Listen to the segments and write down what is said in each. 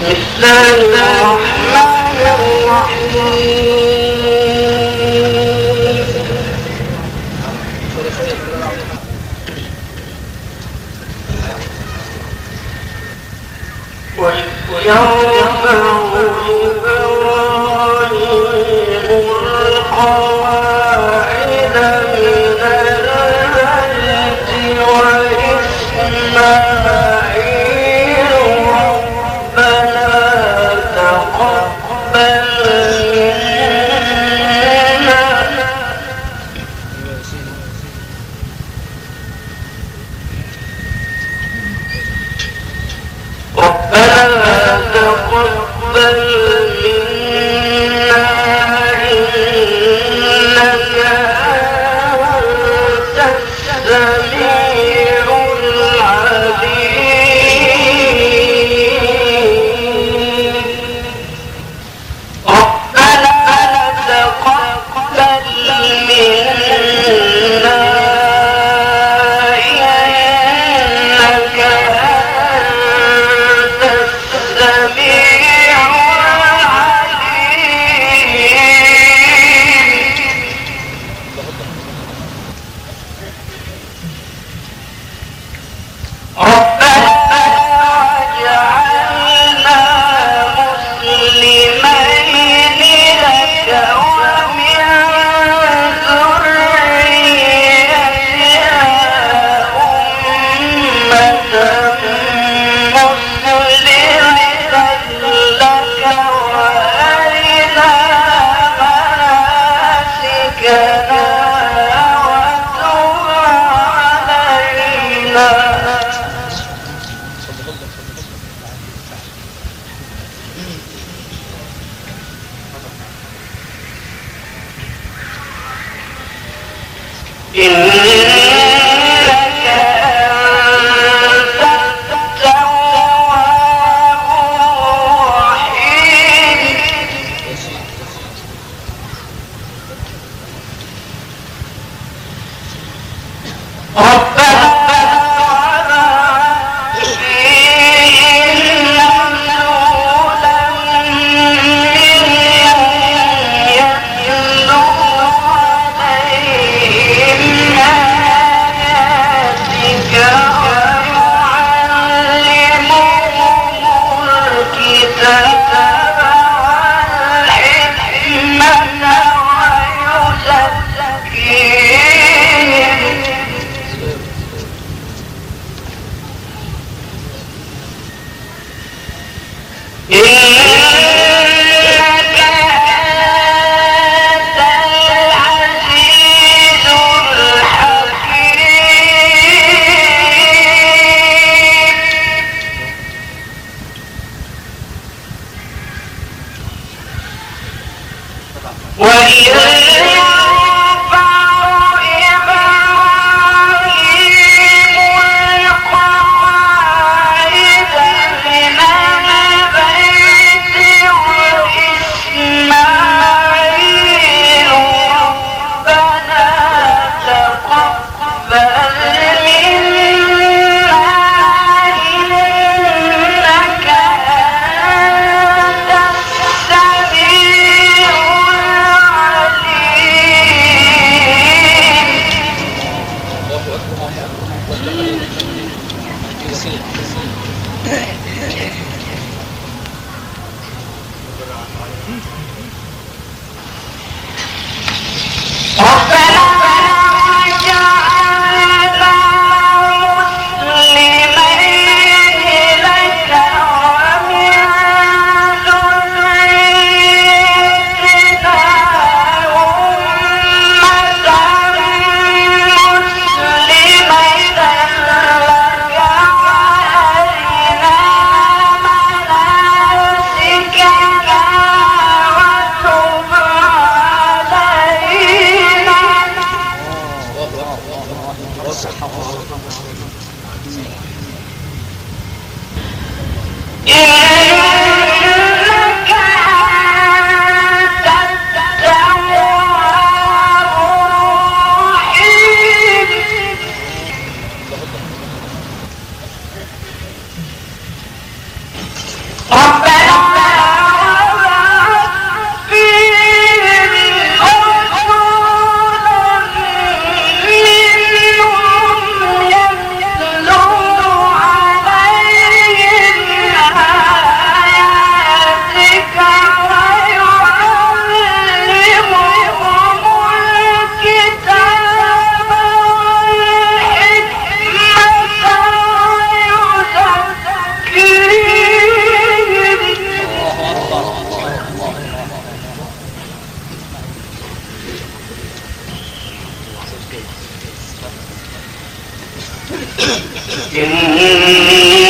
بسم الله الرحمن الرحيم ويوم ربنا إنك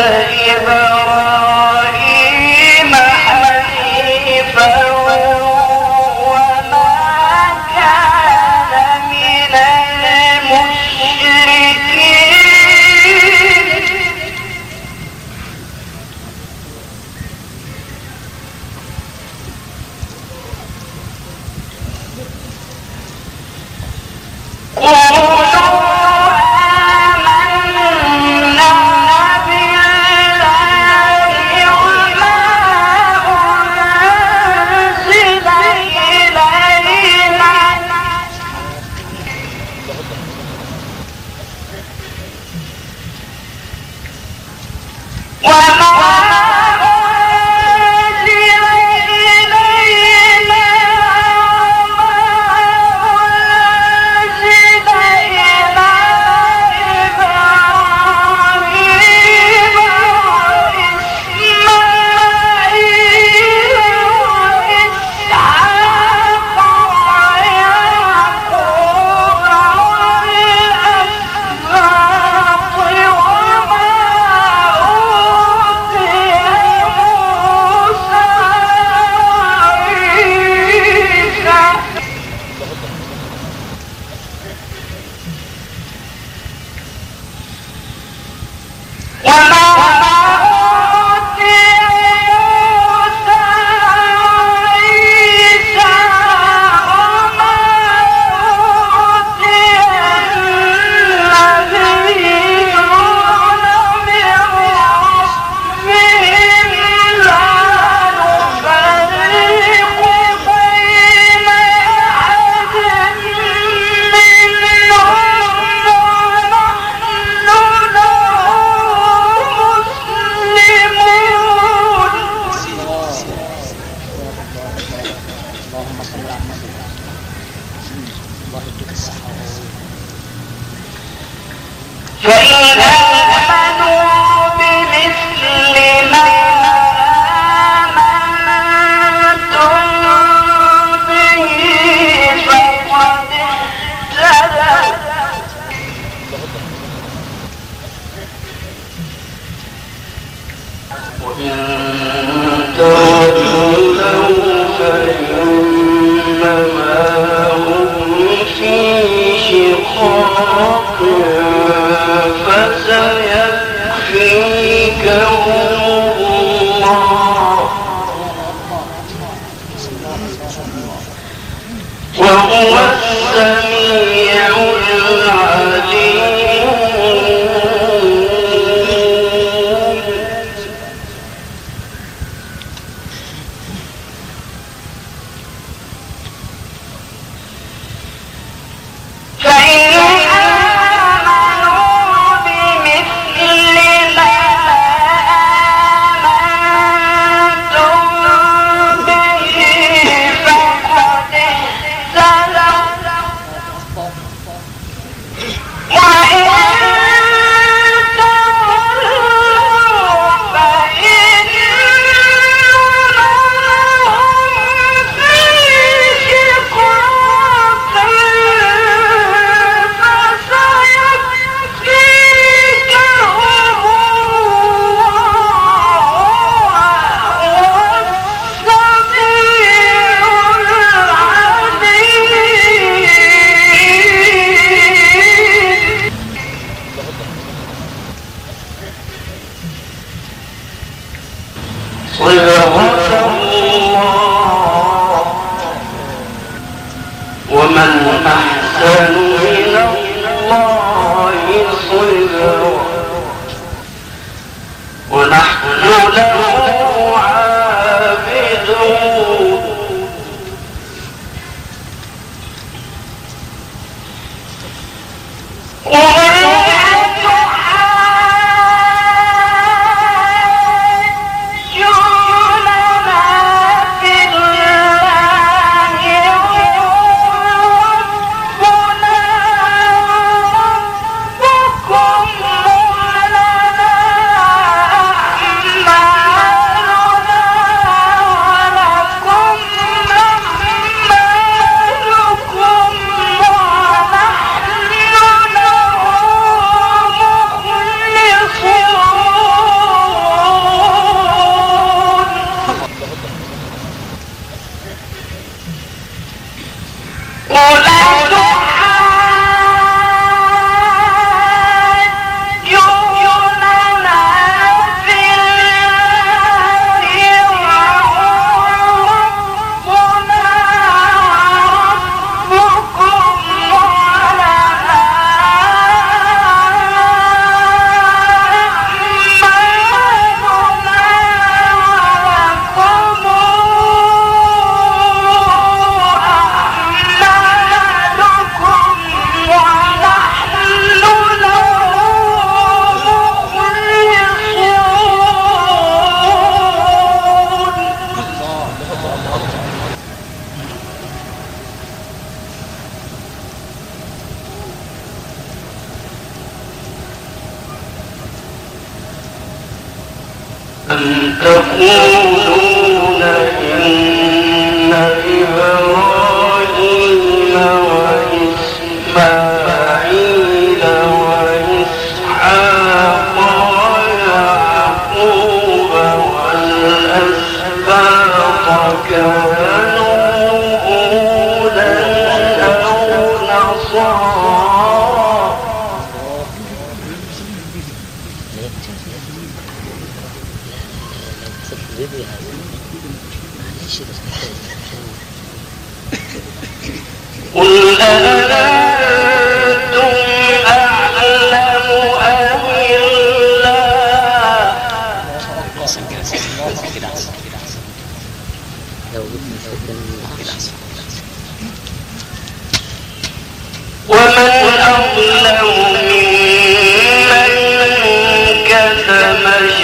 قولوا 啦啦啦。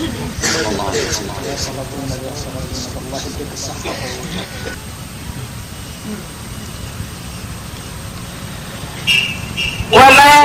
صلى الله عليه وسلم وما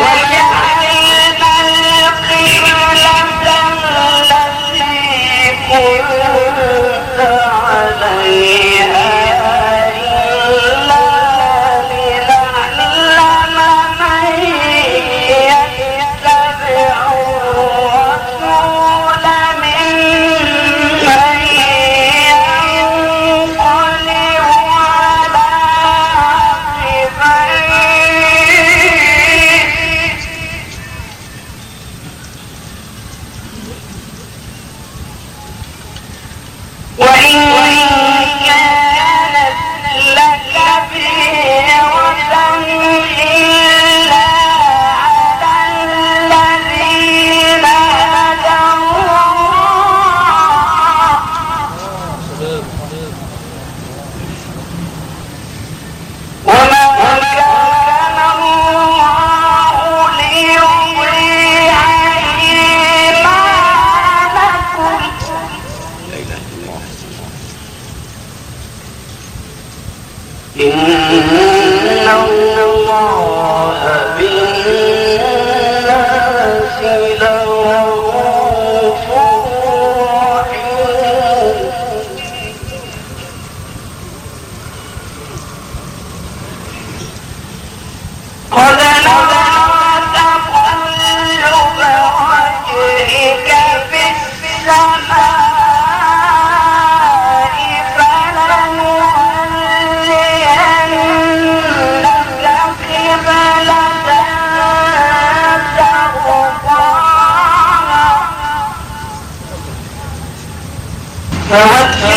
There were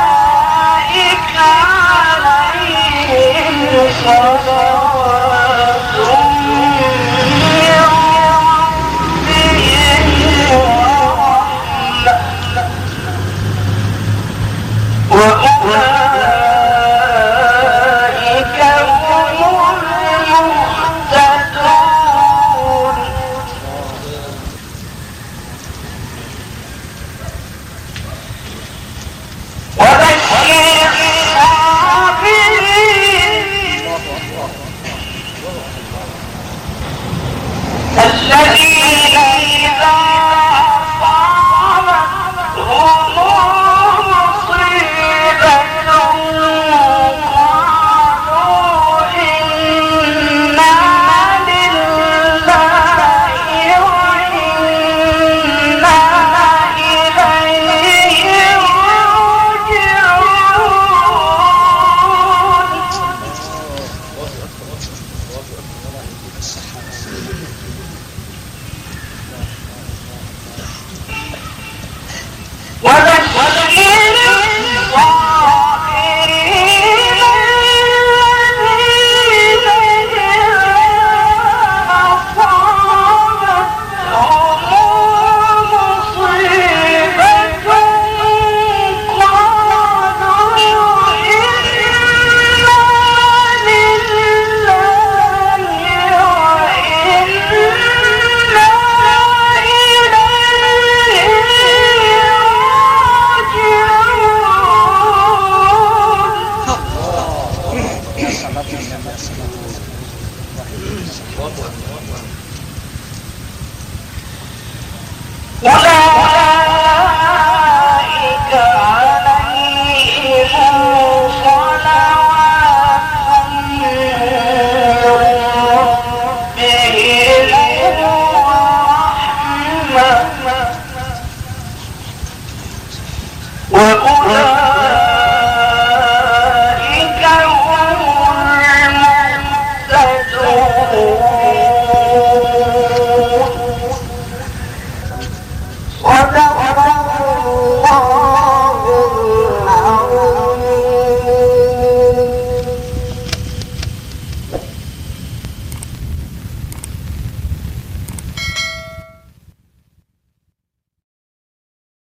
أولئك عليهم صلوات